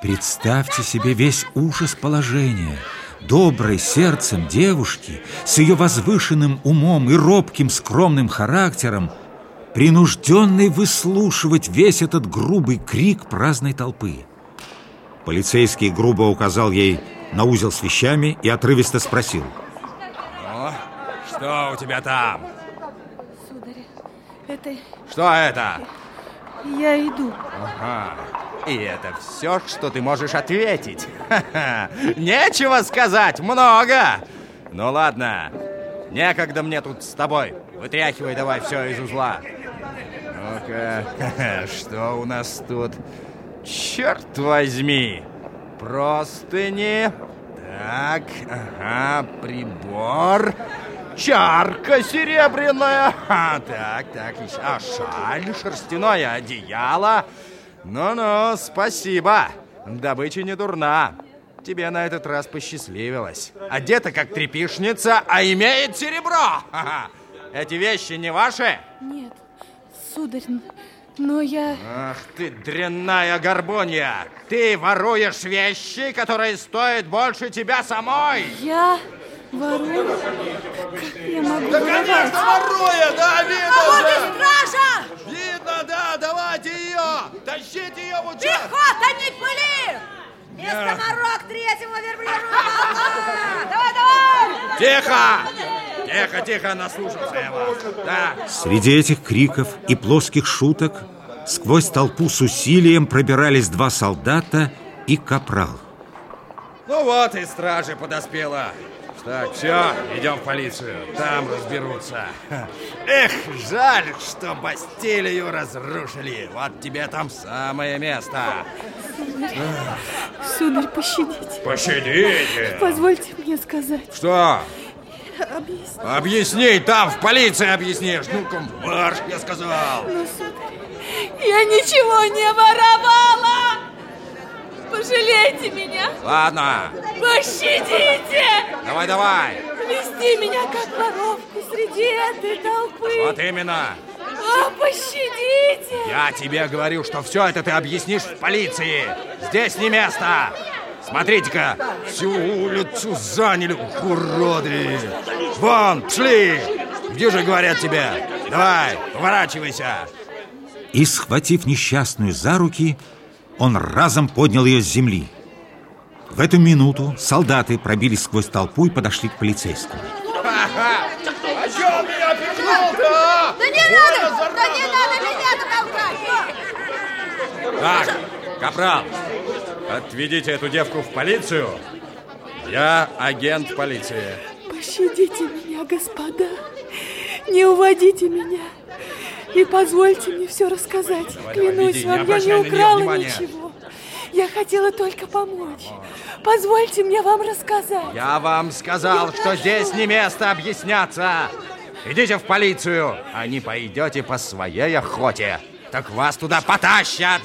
Представьте себе весь ужас положения. Доброй сердцем девушки, с ее возвышенным умом и робким скромным характером, принужденной выслушивать весь этот грубый крик праздной толпы. Полицейский грубо указал ей на узел с вещами и отрывисто спросил. Ну, что у тебя там? Сударь, это... Что это? Я иду. Ага. И это все, что ты можешь ответить. Нечего сказать, много. Ну ладно, некогда мне тут с тобой. Вытряхивай давай все из узла. Ну-ка, что у нас тут? Черт возьми! Простыни. Так, ага, прибор. Чарка серебряная. А, так, так, еще. А, шаль, шерстяное одеяло. Ну-ну, спасибо. Добыча не дурна. Тебе на этот раз посчастливилось. Одета как трепишница, а имеет серебро. Эти вещи не ваши? Нет, сударь, но я... Ах ты, дрянная горбунья! Ты воруешь вещи, которые стоят больше тебя самой! Я ворую? Как я могу Да, воровать? конечно, воруя, да, видно А вот и стража! Видно, ее! Тащите ее в участок! Пехота, не пыли! И скоморок третьего верблюжьего полка! Давай, давай! Тихо! Тихо, тихо, наслушался я вас. Да. Среди этих криков и плоских шуток сквозь толпу с усилием пробирались два солдата и капрал. Ну вот и стража подоспела. Так, все, идем в полицию. Там разберутся. Эх, жаль, что Бастилию разрушили. Вот тебе там самое место. Сударь, пощадите. Пощадите. Позвольте мне сказать. Что? Объясните. Объясни, там в полиции объяснишь. Ну-ка, марш, я сказал. Но, сударь, я ничего не воровала! Пожалейте меня! Ладно, Пощадите! давай, давай. Вести меня как воровку среди этой толпы! Вот именно. А, пощадите! Я тебе говорю, что все это ты объяснишь в полиции. Здесь не место. Смотрите-ка, всю улицу заняли уроды. Вон, шли. Где же говорят тебе? Давай, поворачивайся. И, схватив несчастную за руки, он разом поднял ее с земли. В эту минуту солдаты пробились сквозь толпу и подошли к полицейскому. А что он меня пихнул-то? Да не надо! Да не надо меня толкать! Так, капрал, отведите эту девку в полицию. Я агент полиции. Пощадите меня, господа! Не уводите меня! И позвольте мне все рассказать. Давай, давай, Клянусь не вам, я не украла ничего. Я хотела только помочь. Позвольте мне вам рассказать. Я вам сказал, что здесь не место объясняться. Идите в полицию, а не пойдете по своей охоте. Так вас туда потащат.